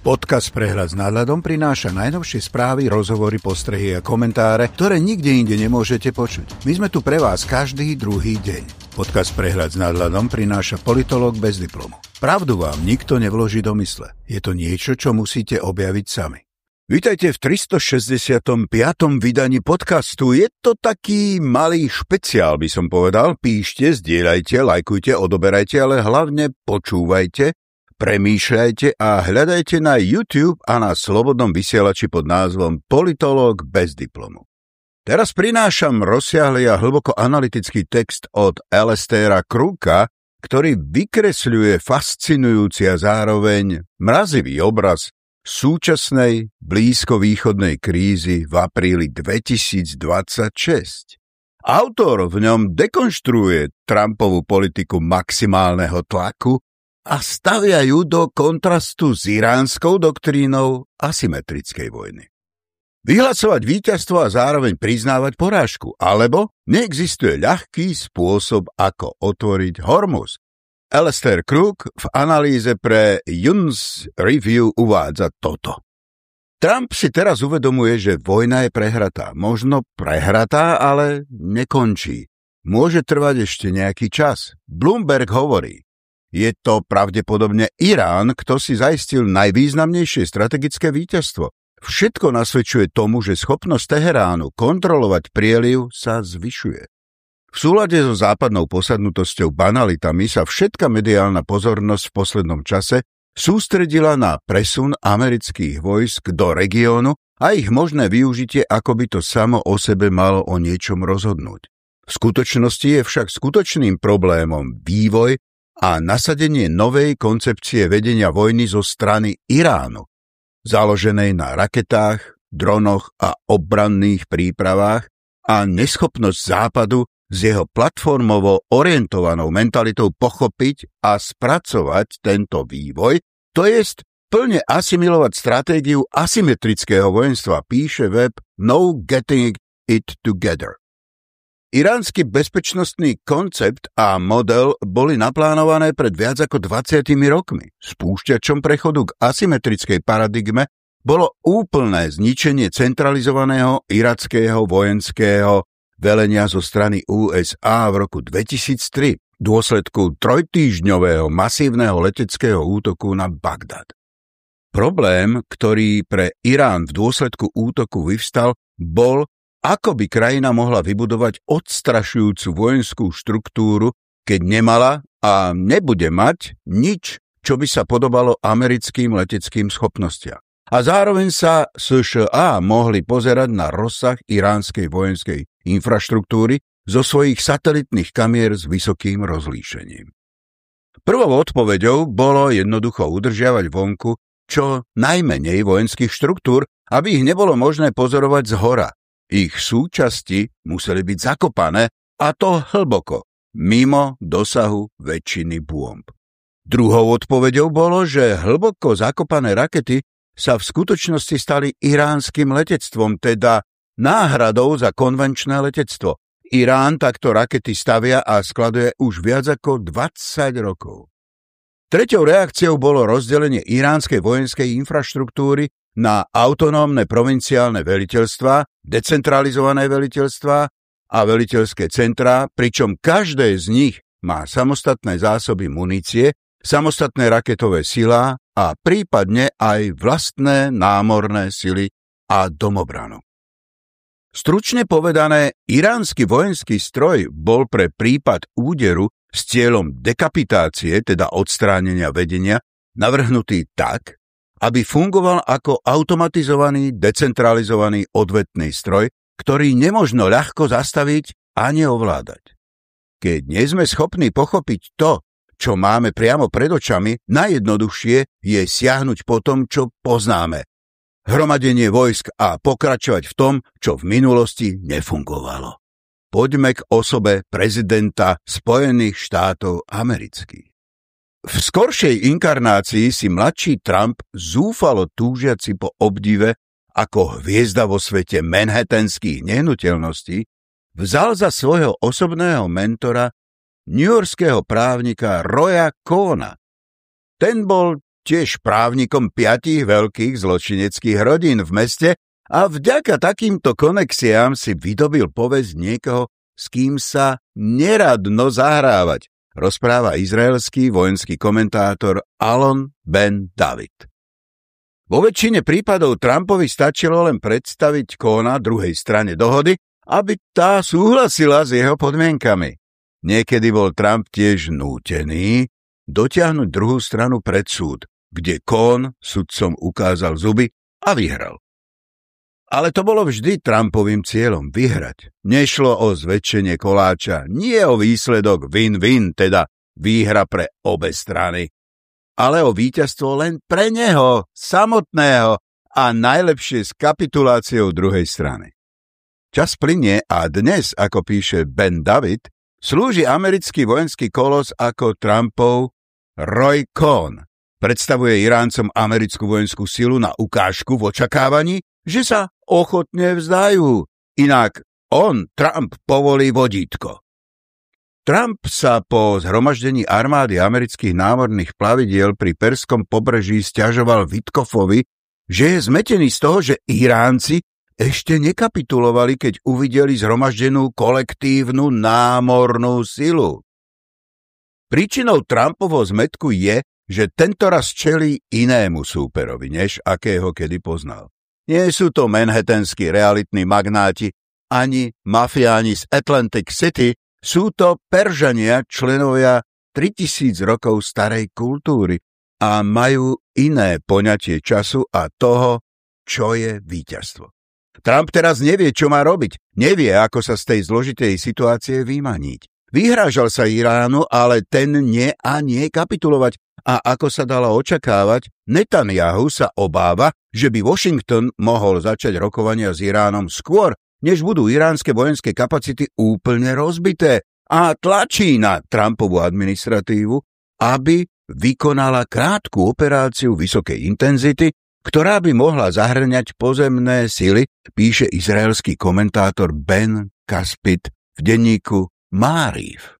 Podcast Prehľad s nadhľadom prináša najnovšie správy, rozhovory, postrehy a komentáre, ktoré nikde inde nemôžete počuť. My sme tu pre vás každý druhý deň. Podcast Prehľad s nadhľadom prináša politolog bez diplomu. Pravdu vám nikto nevloží do mysle. Je to niečo, čo musíte objaviť sami. Vítajte v 365. vydaní podcastu. Je to taký malý špeciál, by som povedal. Píšte, zdieľajte, lajkujte, odoberajte, ale hlavne počúvajte Premýšľajte a hľadajte na YouTube a na slobodnom vysielači pod názvom Politolog bez diplomu. Teraz prinášam rozsiahly a hlboko analytický text od Alestera Kruka, ktorý vykresľuje fascinujúci a zároveň mrazivý obraz súčasnej blízkovýchodnej krízy v apríli 2026. Autor v ňom dekonštruuje Trumpovú politiku maximálneho tlaku a stavia ju do kontrastu s iránskou doktrínou asymetrickej vojny. Vyhlasovať víťazstvo a zároveň priznávať porážku, alebo neexistuje ľahký spôsob, ako otvoriť Hormuz. Alistair Crook v analýze pre Yuns Review uvádza toto. Trump si teraz uvedomuje, že vojna je prehratá. Možno prehratá, ale nekončí. Môže trvať ešte nejaký čas. Bloomberg hovorí, je to pravdepodobne Irán, kto si zaistil najvýznamnejšie strategické víťazstvo. Všetko nasvedčuje tomu, že schopnosť Teheránu kontrolovať prieliv sa zvyšuje. V súlade so západnou posadnutosťou banalitami sa všetka mediálna pozornosť v poslednom čase sústredila na presun amerických vojsk do regiónu a ich možné využitie, ako by to samo o sebe malo o niečom rozhodnúť. V skutočnosti je však skutočným problémom vývoj a nasadenie novej koncepcie vedenia vojny zo strany Iránu, založenej na raketách, dronoch a obranných prípravách a neschopnosť Západu s jeho platformovo orientovanou mentalitou pochopiť a spracovať tento vývoj, to jest plne asimilovať stratégiu asymetrického vojenstva, píše web No Getting It Together. Iránsky bezpečnostný koncept a model boli naplánované pred viac ako 20 rokmi. Spúšťačom prechodu k asymetrickej paradigme bolo úplné zničenie centralizovaného irackého vojenského velenia zo strany USA v roku 2003 v dôsledku trojtýždňového masívneho leteckého útoku na Bagdad. Problém, ktorý pre Irán v dôsledku útoku vyvstal, bol ako by krajina mohla vybudovať odstrašujúcu vojenskú štruktúru, keď nemala a nebude mať nič, čo by sa podobalo americkým leteckým schopnostiam. A zároveň sa SŠA mohli pozerať na rozsah iránskej vojenskej infraštruktúry zo svojich satelitných kamier s vysokým rozlíšením. Prvou odpoveďou bolo jednoducho udržiavať vonku čo najmenej vojenských štruktúr, aby ich nebolo možné pozorovať z hora, ich súčasti museli byť zakopané a to hlboko, mimo dosahu väčšiny bômb. Druhou odpoveďou bolo, že hlboko zakopané rakety sa v skutočnosti stali iránskym letectvom, teda náhradou za konvenčné letectvo. Irán takto rakety stavia a skladuje už viac ako 20 rokov. Treťou reakciou bolo rozdelenie iránskej vojenskej infraštruktúry na autonómne provinciálne veliteľstva, decentralizované veliteľstva a veliteľské centrá, pričom každé z nich má samostatné zásoby munície, samostatné raketové sila a prípadne aj vlastné námorné sily a domobranu. Stručne povedané, iránsky vojenský stroj bol pre prípad úderu s cieľom dekapitácie, teda odstránenia vedenia, navrhnutý tak, aby fungoval ako automatizovaný, decentralizovaný odvetný stroj, ktorý nemožno ľahko zastaviť ani ovládať. Keď nie sme schopní pochopiť to, čo máme priamo pred očami, najjednoduchšie je siahnuť po tom, čo poznáme. Hromadenie vojsk a pokračovať v tom, čo v minulosti nefungovalo. Poďme k osobe prezidenta Spojených štátov amerických. V skoršej inkarnácii si mladší Trump zúfalo túžiaci po obdive ako hviezda vo svete manhattanských nehnuteľností, vzal za svojho osobného mentora newyorského právnika Roya Kona. Ten bol tiež právnikom piatich veľkých zločineckých rodín v meste a vďaka takýmto konexiám si vydobil povesť niekoho, s kým sa neradno zahrávať, rozpráva izraelský vojenský komentátor Alon Ben David. Vo väčšine prípadov Trumpovi stačilo len predstaviť Kona druhej strane dohody, aby tá súhlasila s jeho podmienkami. Niekedy bol Trump tiež nútený dotiahnuť druhú stranu pred súd, kde Kohn sudcom ukázal zuby a vyhral. Ale to bolo vždy Trumpovým cieľom vyhrať. Nešlo o zväčšenie koláča, nie o výsledok win-win, teda výhra pre obe strany, ale o víťazstvo len pre neho, samotného a najlepšie s kapituláciou druhej strany. Čas plinie a dnes, ako píše Ben David, slúži americký vojenský kolos ako Trumpov Roy Cohn. Predstavuje Iráncom americkú vojenskú silu na ukážku v očakávaní, že sa ochotne vzdajú. Inak on, Trump, povolí vodítko. Trump sa po zhromaždení armády amerických námorných plavidiel pri Perskom pobreží stiažoval Vitkofovi, že je zmetený z toho, že Iránci ešte nekapitulovali, keď uvideli zhromaždenú kolektívnu námornú silu. Príčinou Trumpovho zmetku je, že tento raz čelí inému súperovi, než akého kedy poznal. Nie sú to manhattanskí realitní magnáti, ani mafiáni z Atlantic City, sú to Peržania, členovia 3000 rokov starej kultúry a majú iné poňatie času a toho, čo je víťazstvo. Trump teraz nevie, čo má robiť. Nevie, ako sa z tej zložitej situácie vymaniť. Vyhrážal sa Iránu, ale ten nie a nie kapitulovať. A ako sa dalo očakávať, Netanyahu sa obáva, že by Washington mohol začať rokovania s Iránom skôr, než budú iránske vojenské kapacity úplne rozbité a tlačí na Trumpovú administratívu, aby vykonala krátku operáciu vysokej intenzity, ktorá by mohla zahrňať pozemné sily, píše izraelský komentátor Ben Kaspit v denníku Máriv.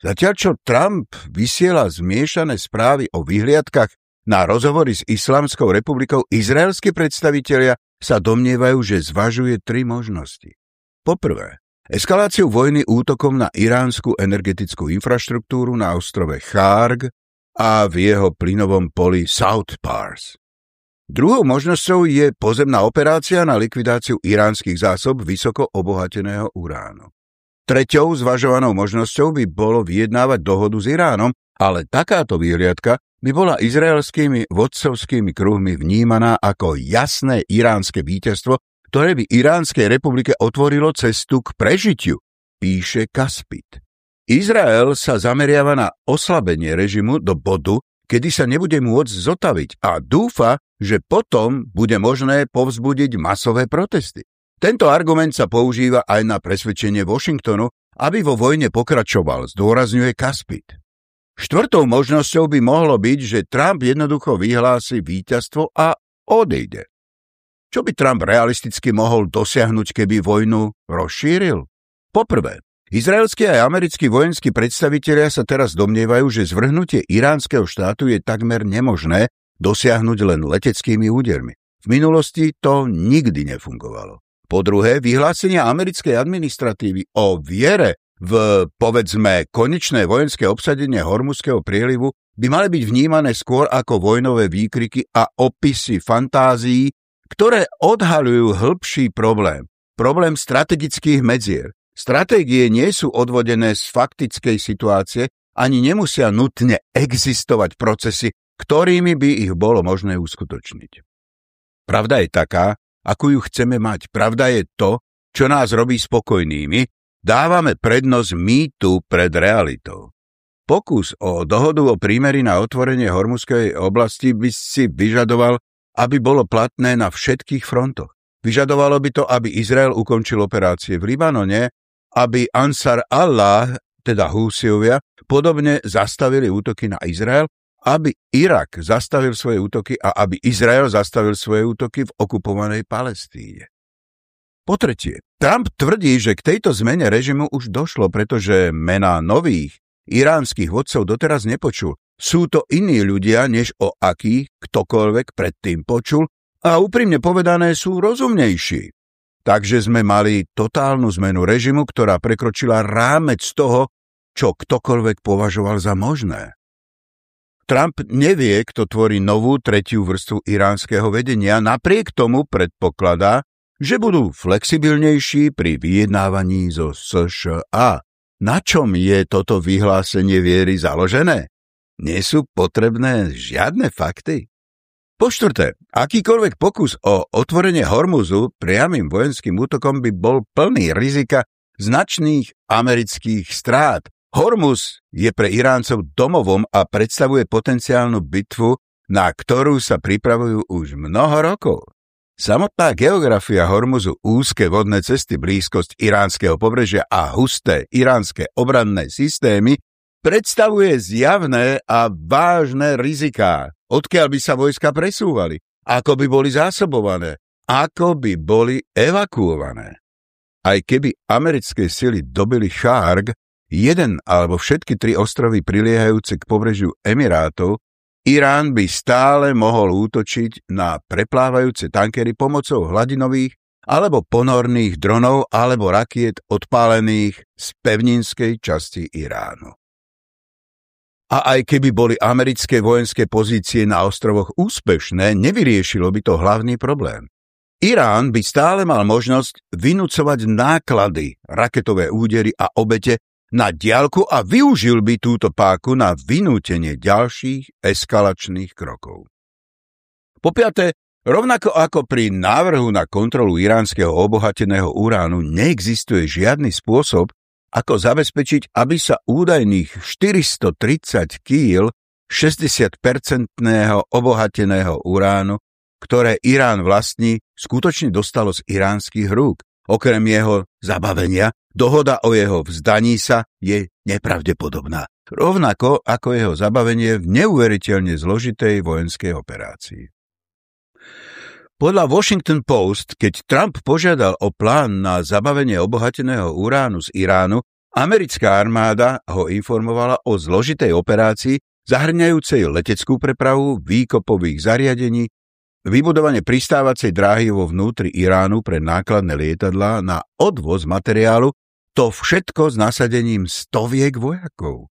Zatiaľ čo Trump vysiela zmiešané správy o vyhliadkach na rozhovory s Islamskou republikou, izraelskí predstavitelia sa domnievajú, že zvažuje tri možnosti. Poprvé, eskaláciu vojny útokom na iránsku energetickú infraštruktúru na ostrove Charg a v jeho plynovom poli South Pars. Druhou možnosťou je pozemná operácia na likvidáciu iránskych zásob vysoko obohateného uránu. Treťou zvažovanou možnosťou by bolo vyjednávať dohodu s Iránom, ale takáto výhliadka by bola izraelskými vodcovskými kruhmi vnímaná ako jasné iránske víťazstvo, ktoré by Iránskej republike otvorilo cestu k prežitiu, píše Kaspit. Izrael sa zameriava na oslabenie režimu do bodu, kedy sa nebude môcť zotaviť a dúfa, že potom bude možné povzbudiť masové protesty. Tento argument sa používa aj na presvedčenie Washingtonu, aby vo vojne pokračoval, zdôrazňuje Kaspit. Štvrtou možnosťou by mohlo byť, že Trump jednoducho vyhlási víťazstvo a odejde. Čo by Trump realisticky mohol dosiahnuť, keby vojnu rozšíril? Poprvé, izraelskí aj americkí vojenskí predstavitelia sa teraz domnievajú, že zvrhnutie iránskeho štátu je takmer nemožné dosiahnuť len leteckými údermi. V minulosti to nikdy nefungovalo. Po druhé, vyhlásenia americkej administratívy o viere v, povedzme, konečné vojenské obsadenie Hormuzského prielivu by mali byť vnímané skôr ako vojnové výkriky a opisy fantázií, ktoré odhalujú hĺbší problém. Problém strategických medzier. Stratégie nie sú odvodené z faktickej situácie, ani nemusia nutne existovať procesy, ktorými by ich bolo možné uskutočniť. Pravda je taká, akú ju chceme mať. Pravda je to, čo nás robí spokojnými, dávame prednosť mýtu pred realitou. Pokus o dohodu o prímeri na otvorenie Hormuzskej oblasti by si vyžadoval, aby bolo platné na všetkých frontoch. Vyžadovalo by to, aby Izrael ukončil operácie v Libanone, aby Ansar Allah, teda Húsiovia, podobne zastavili útoky na Izrael aby Irak zastavil svoje útoky a aby Izrael zastavil svoje útoky v okupovanej Palestíne. Po tretie, Trump tvrdí, že k tejto zmene režimu už došlo, pretože mená nových iránskych vodcov doteraz nepočul Sú to iní ľudia, než o akých ktokoľvek predtým počul a úprimne povedané sú rozumnejší. Takže sme mali totálnu zmenu režimu, ktorá prekročila rámec toho, čo ktokoľvek považoval za možné. Trump nevie, kto tvorí novú tretiu vrstvu iránskeho vedenia, napriek tomu predpokladá, že budú flexibilnejší pri vyjednávaní zo SŠA. Na čom je toto vyhlásenie viery založené? Nie sú potrebné žiadne fakty. Po štvrté, akýkoľvek pokus o otvorenie Hormuzu priamým vojenským útokom by bol plný rizika značných amerických strát, Hormuz je pre Iráncov domovom a predstavuje potenciálnu bitvu, na ktorú sa pripravujú už mnoho rokov. Samotná geografia Hormuzu, úzke vodné cesty, blízkosť iránskeho pobrežia a husté iránske obranné systémy predstavuje zjavné a vážne riziká, odkiaľ by sa vojska presúvali, ako by boli zásobované, ako by boli evakuované. Aj keby americké sily dobili Šárg, jeden alebo všetky tri ostrovy priliehajúce k pobrežiu Emirátov, Irán by stále mohol útočiť na preplávajúce tankery pomocou hladinových alebo ponorných dronov alebo rakiet odpálených z pevninskej časti Iránu. A aj keby boli americké vojenské pozície na ostrovoch úspešné, nevyriešilo by to hlavný problém. Irán by stále mal možnosť vynúcovať náklady, raketové údery a obete na diálku a využil by túto páku na vynútenie ďalších eskalačných krokov. Po piaté, rovnako ako pri návrhu na kontrolu iránskeho obohateného uránu neexistuje žiadny spôsob, ako zabezpečiť, aby sa údajných 430 kýl 60-percentného obohateného uránu, ktoré Irán vlastní, skutočne dostalo z iránskych rúk. Okrem jeho zabavenia Dohoda o jeho vzdaní sa je nepravdepodobná, rovnako ako jeho zabavenie v neuveriteľne zložitej vojenskej operácii. Podľa Washington Post, keď Trump požiadal o plán na zabavenie obohateného uránu z Iránu, americká armáda ho informovala o zložitej operácii zahrňajúcej leteckú prepravu, výkopových zariadení, vybudovanie pristávacej dráhy vo vnútri Iránu pre nákladné lietadlá na odvoz materiálu to všetko s nasadením stoviek vojakov.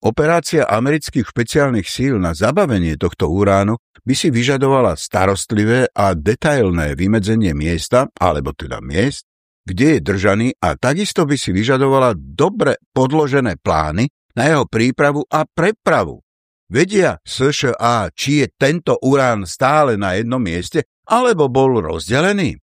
Operácia amerických špeciálnych síl na zabavenie tohto uránu by si vyžadovala starostlivé a detailné vymedzenie miesta, alebo teda miest, kde je držaný a takisto by si vyžadovala dobre podložené plány na jeho prípravu a prepravu. Vedia SŠA, či je tento urán stále na jednom mieste, alebo bol rozdelený.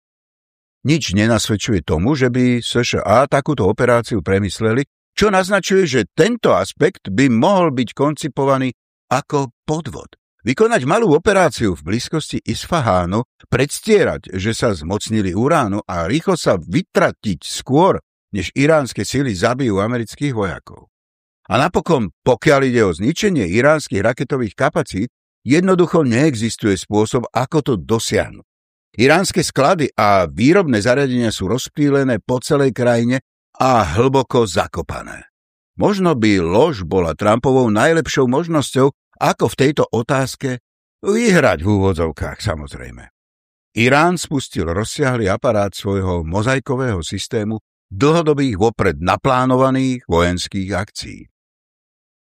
Nič nenasvedčuje tomu, že by SŠA takúto operáciu premysleli, čo naznačuje, že tento aspekt by mohol byť koncipovaný ako podvod. Vykonať malú operáciu v blízkosti Isfahánu, predstierať, že sa zmocnili uránu a rýchlo sa vytratiť skôr, než iránske sily zabijú amerických vojakov. A napokon, pokiaľ ide o zničenie iránskych raketových kapacít, jednoducho neexistuje spôsob, ako to dosiahnuť. Iránske sklady a výrobné zariadenia sú rozptýlené po celej krajine a hlboko zakopané. Možno by lož bola Trumpovou najlepšou možnosťou, ako v tejto otázke vyhrať v úvodzovkách samozrejme. Irán spustil rozsiahly aparát svojho mozaikového systému dlhodobých vopred naplánovaných vojenských akcií.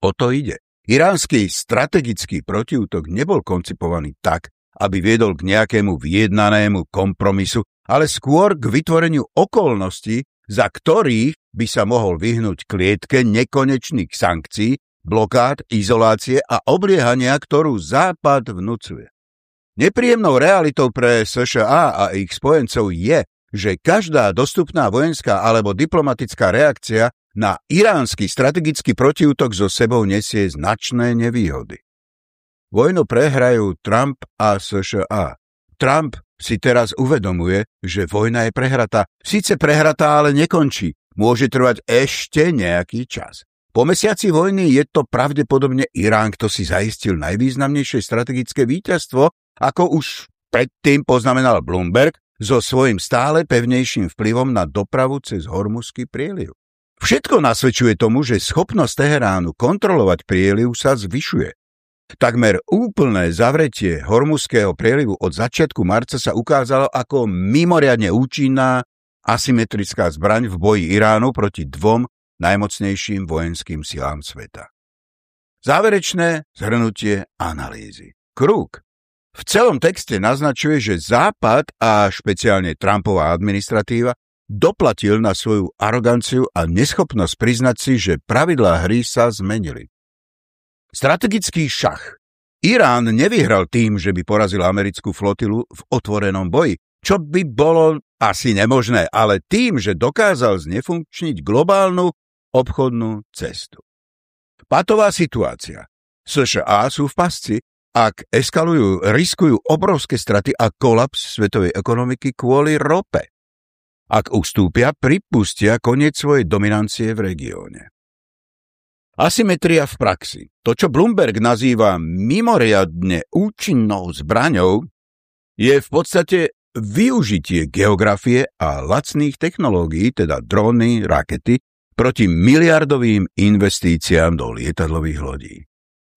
O to ide. Iránsky strategický protiútok nebol koncipovaný tak, aby viedol k nejakému vyjednanému kompromisu, ale skôr k vytvoreniu okolností, za ktorých by sa mohol vyhnúť klietke nekonečných sankcií, blokád, izolácie a obliehania, ktorú Západ vnúcuje. Nepríjemnou realitou pre США a ich spojencov je, že každá dostupná vojenská alebo diplomatická reakcia na iránsky strategický protiútok so sebou nesie značné nevýhody. Vojnu prehrajú Trump a США. Trump si teraz uvedomuje, že vojna je prehratá. Síce prehratá, ale nekončí. Môže trvať ešte nejaký čas. Po mesiaci vojny je to pravdepodobne Irán, kto si zaistil najvýznamnejšie strategické víťazstvo, ako už predtým poznamenal Bloomberg, so svojím stále pevnejším vplyvom na dopravu cez Hormuzský prieliv. Všetko nasvedčuje tomu, že schopnosť Teheránu kontrolovať prieliv sa zvyšuje. Takmer úplné zavretie Hormuzského prielivu od začiatku marca sa ukázalo ako mimoriadne účinná asymetrická zbraň v boji Iránu proti dvom najmocnejším vojenským silám sveta. Záverečné zhrnutie analýzy. Krúg v celom texte naznačuje, že Západ a špeciálne Trumpová administratíva doplatil na svoju aroganciu a neschopnosť priznať si, že pravidlá hry sa zmenili. Strategický šach. Irán nevyhral tým, že by porazil americkú flotilu v otvorenom boji, čo by bolo asi nemožné, ale tým, že dokázal znefunkčniť globálnu obchodnú cestu. Patová situácia. США sú v pasci, ak eskalujú, riskujú obrovské straty a kolaps svetovej ekonomiky kvôli rope. Ak ustúpia, pripustia koniec svojej dominancie v regióne. Asymetria v praxi. To, čo Bloomberg nazýva mimoriadne účinnou zbraňou, je v podstate využitie geografie a lacných technológií, teda dróny, rakety, proti miliardovým investíciám do lietadlových lodí.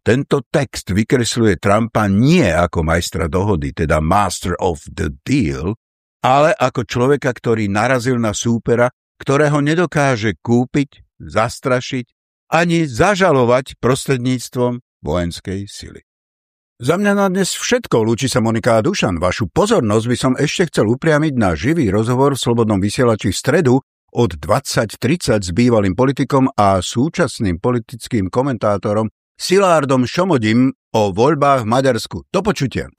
Tento text vykresluje Trumpa nie ako majstra dohody, teda master of the deal, ale ako človeka, ktorý narazil na súpera, ktorého nedokáže kúpiť, zastrašiť ani zažalovať prostredníctvom vojenskej sily. Za mňa na dnes všetko, lúči sa Monika a Dušan. Vašu pozornosť by som ešte chcel upriamiť na živý rozhovor v Slobodnom vysielači v stredu od 20.30 s bývalým politikom a súčasným politickým komentátorom Silárdom Šomodim o voľbách v Maďarsku. Do počutia.